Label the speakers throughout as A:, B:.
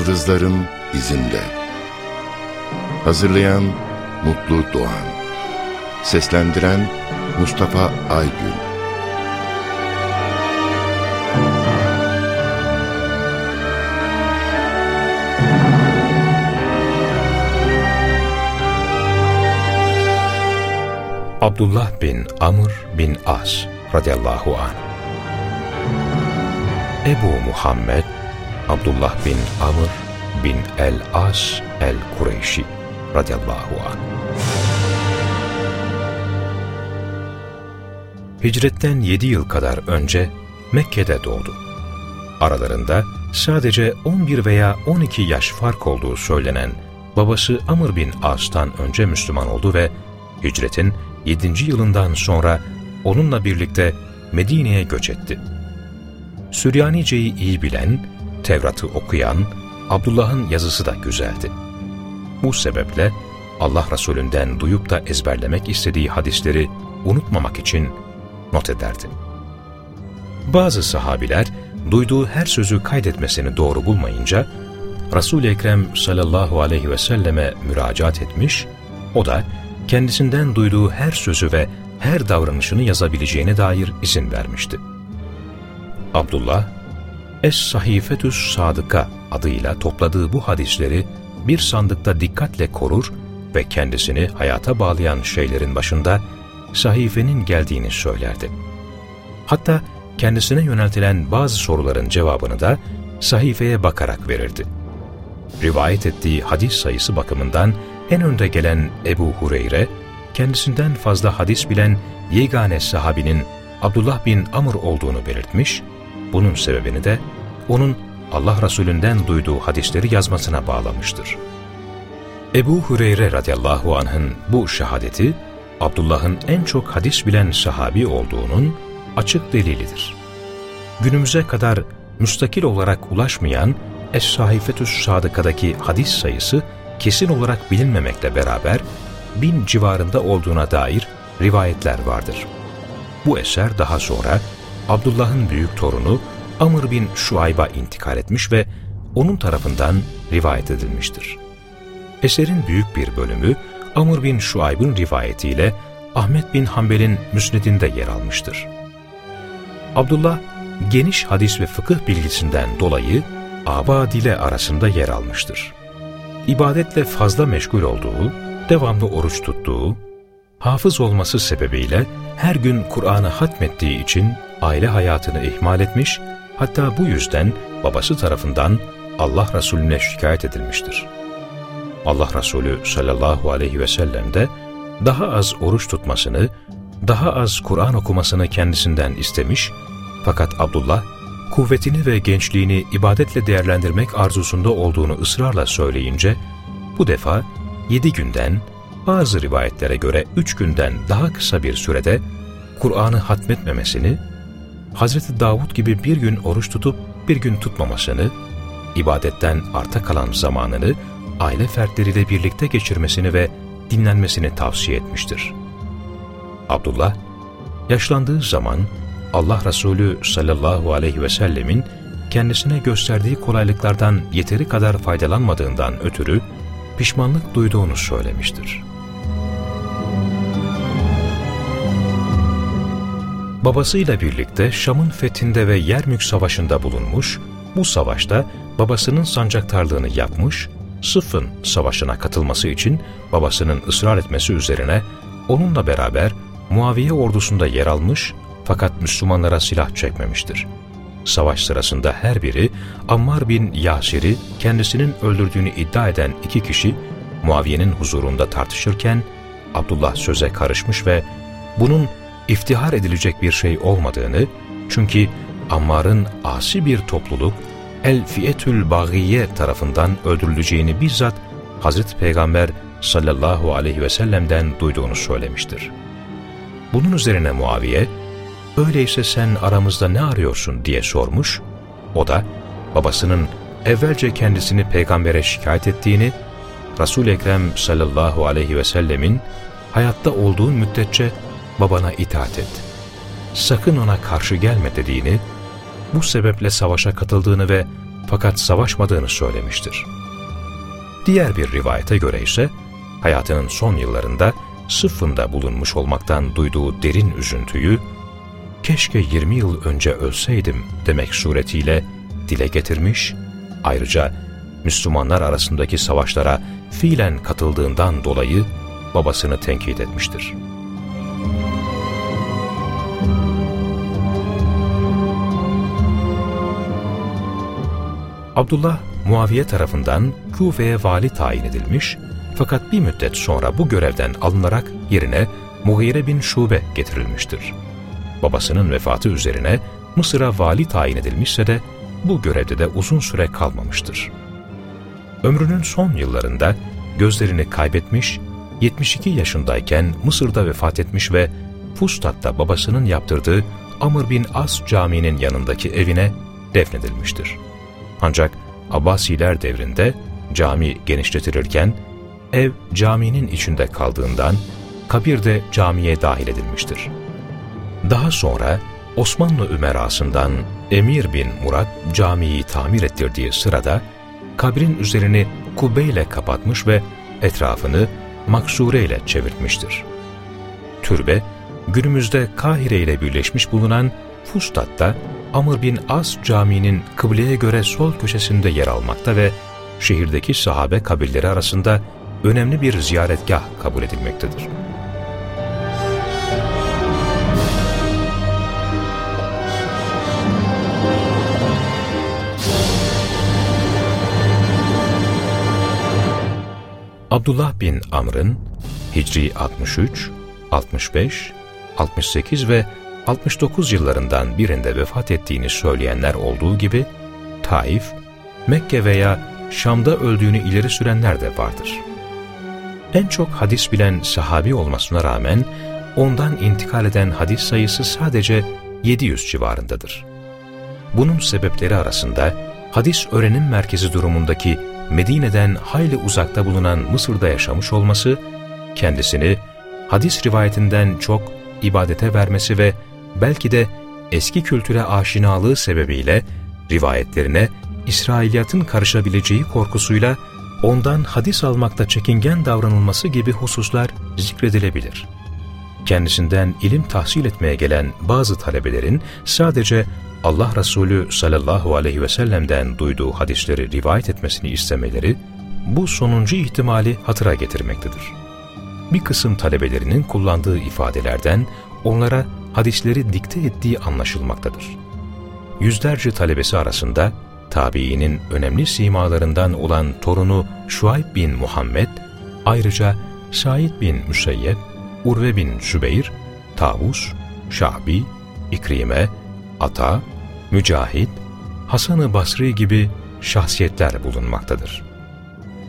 A: Yıldızların izinde. Hazırlayan Mutlu Doğan. Seslendiren Mustafa Aygün.
B: Abdullah bin Amr bin As radıyallahu anh Ebu Muhammed Abdullah bin Amr bin el-As el-Kureyşi radıyallahu anh. Hicretten yedi yıl kadar önce Mekke'de doğdu. Aralarında sadece 11 veya 12 yaş fark olduğu söylenen babası Amr bin As'tan önce Müslüman oldu ve hicretin 7. yılından sonra onunla birlikte Medine'ye göç etti. Süryanice'yi iyi bilen, Tevrat'ı okuyan, Abdullah'ın yazısı da güzeldi. Bu sebeple Allah Resulünden duyup da ezberlemek istediği hadisleri unutmamak için not ederdi. Bazı sahabiler duyduğu her sözü kaydetmesini doğru bulmayınca Resul-i Ekrem sallallahu aleyhi ve selleme müracaat etmiş, o da kendisinden duyduğu her sözü ve her davranışını yazabileceğine dair izin vermişti. Abdullah, Es-Sahifetüs Sadıka adıyla topladığı bu hadisleri bir sandıkta dikkatle korur ve kendisini hayata bağlayan şeylerin başında sahifenin geldiğini söylerdi. Hatta kendisine yöneltilen bazı soruların cevabını da sahifeye bakarak verirdi. Rivayet ettiği hadis sayısı bakımından en önde gelen Ebu Hureyre, kendisinden fazla hadis bilen yegane sahabinin Abdullah bin Amr olduğunu belirtmiş, bunun sebebini de onun Allah Resulünden duyduğu hadisleri yazmasına bağlamıştır. Ebu Hureyre radıyallahu anh'ın bu şehadeti, Abdullah'ın en çok hadis bilen sahabi olduğunun açık delilidir. Günümüze kadar müstakil olarak ulaşmayan Es-Sahifetüs Sadıka'daki hadis sayısı kesin olarak bilinmemekle beraber bin civarında olduğuna dair rivayetler vardır. Bu eser daha sonra Abdullah'ın büyük torunu Amr bin Şuayb'a intikal etmiş ve onun tarafından rivayet edilmiştir. Eserin büyük bir bölümü Amr bin Şuayb'ın rivayetiyle Ahmet bin Hanbel'in müsnedinde yer almıştır. Abdullah, geniş hadis ve fıkıh bilgisinden dolayı aba dile arasında yer almıştır. İbadetle fazla meşgul olduğu, devamlı oruç tuttuğu, hafız olması sebebiyle her gün Kur'an'ı hatmettiği için aile hayatını ihmal etmiş, hatta bu yüzden babası tarafından Allah Resulüne şikayet edilmiştir. Allah Resulü sallallahu aleyhi ve sellem de daha az oruç tutmasını, daha az Kur'an okumasını kendisinden istemiş, fakat Abdullah, kuvvetini ve gençliğini ibadetle değerlendirmek arzusunda olduğunu ısrarla söyleyince, bu defa yedi günden, bazı rivayetlere göre üç günden daha kısa bir sürede Kur'an'ı hatmetmemesini, Hazreti Davud gibi bir gün oruç tutup bir gün tutmamasını, ibadetten arta kalan zamanını aile fertleriyle birlikte geçirmesini ve dinlenmesini tavsiye etmiştir. Abdullah, yaşlandığı zaman Allah Resulü sallallahu aleyhi ve sellemin kendisine gösterdiği kolaylıklardan yeteri kadar faydalanmadığından ötürü pişmanlık duyduğunu söylemiştir. Babasıyla birlikte Şam'ın fethinde ve Yermük Savaşı'nda bulunmuş, bu savaşta babasının sancaktarlığını yapmış, Sıfın Savaşı'na katılması için babasının ısrar etmesi üzerine onunla beraber Muaviye ordusunda yer almış fakat Müslümanlara silah çekmemiştir. Savaş sırasında her biri Ammar bin Yasir'i kendisinin öldürdüğünü iddia eden iki kişi Muaviye'nin huzurunda tartışırken Abdullah söze karışmış ve bunun iftihar edilecek bir şey olmadığını çünkü Ammar'ın asi bir topluluk El-Fiyetül Bagiye tarafından öldürüleceğini bizzat Hazreti Peygamber sallallahu aleyhi ve sellem'den duyduğunu söylemiştir. Bunun üzerine Muaviye, öyleyse sen aramızda ne arıyorsun diye sormuş, o da babasının evvelce kendisini peygambere şikayet ettiğini, Resul-i Ekrem sallallahu aleyhi ve sellemin hayatta olduğun müddetçe babana itaat et. Sakın ona karşı gelme dediğini, bu sebeple savaşa katıldığını ve fakat savaşmadığını söylemiştir. Diğer bir rivayete göre ise hayatının son yıllarında sıfında bulunmuş olmaktan duyduğu derin üzüntüyü keşke 20 yıl önce ölseydim demek suretiyle dile getirmiş, ayrıca Müslümanlar arasındaki savaşlara fiilen katıldığından dolayı babasını tenkit etmiştir. Abdullah, Muaviye tarafından Kufe'ye vali tayin edilmiş fakat bir müddet sonra bu görevden alınarak yerine Mughire bin Şube getirilmiştir. Babasının vefatı üzerine Mısır'a vali tayin edilmişse de bu görevde de uzun süre kalmamıştır. Ömrünün son yıllarında gözlerini kaybetmiş, 72 yaşındayken Mısır'da vefat etmiş ve Fustat'ta babasının yaptırdığı Amr bin As Camii'nin yanındaki evine defnedilmiştir. Ancak Abbasiler devrinde cami genişletilirken ev caminin içinde kaldığından kabir de camiye dahil edilmiştir. Daha sonra Osmanlı Ümerasından Emir bin Murat camiyi tamir ettirdiği sırada kabrin üzerini kubbeyle kapatmış ve etrafını maksure ile çevirtmiştir. Türbe, günümüzde Kahire ile birleşmiş bulunan Fustat'ta Amr bin As Camii'nin kıbleye göre sol köşesinde yer almakta ve şehirdeki sahabe kabirleri arasında önemli bir ziyaretgah kabul edilmektedir. Abdullah bin Amr'ın Hicri 63, 65, 68 ve 69 yıllarından birinde vefat ettiğini söyleyenler olduğu gibi, Taif, Mekke veya Şam'da öldüğünü ileri sürenler de vardır. En çok hadis bilen sahabi olmasına rağmen, ondan intikal eden hadis sayısı sadece 700 civarındadır. Bunun sebepleri arasında, hadis öğrenim merkezi durumundaki Medine'den hayli uzakta bulunan Mısır'da yaşamış olması, kendisini hadis rivayetinden çok ibadete vermesi ve belki de eski kültüre aşinalığı sebebiyle rivayetlerine İsrailiyatın karışabileceği korkusuyla ondan hadis almakta çekingen davranılması gibi hususlar zikredilebilir. Kendisinden ilim tahsil etmeye gelen bazı talebelerin sadece Allah Resulü sallallahu aleyhi ve sellem'den duyduğu hadisleri rivayet etmesini istemeleri, bu sonuncu ihtimali hatıra getirmektedir. Bir kısım talebelerinin kullandığı ifadelerden onlara hadisleri dikte ettiği anlaşılmaktadır. Yüzlerce talebesi arasında tabiinin önemli simalarından olan torunu Şuayb bin Muhammed, ayrıca Said bin Müseyyep, Urve bin Sübeyr, Tavus, Şabi, İkrime, Ata, Mücahit, Hasan-ı Basri gibi şahsiyetler bulunmaktadır.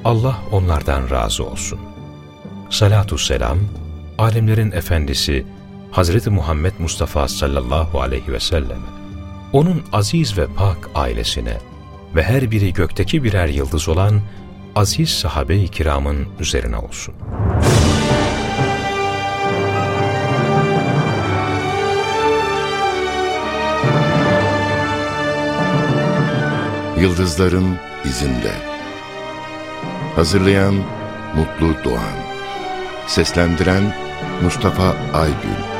B: Allah onlardan razı olsun. Salatu selam, alemlerin efendisi Hazreti Muhammed Mustafa sallallahu aleyhi ve selleme, onun aziz ve pak ailesine ve her biri gökteki birer yıldız olan aziz sahabe-i kiramın üzerine olsun.
A: Yıldızların izinde. Hazırlayan Mutlu Doğan. Seslendiren Mustafa Aygün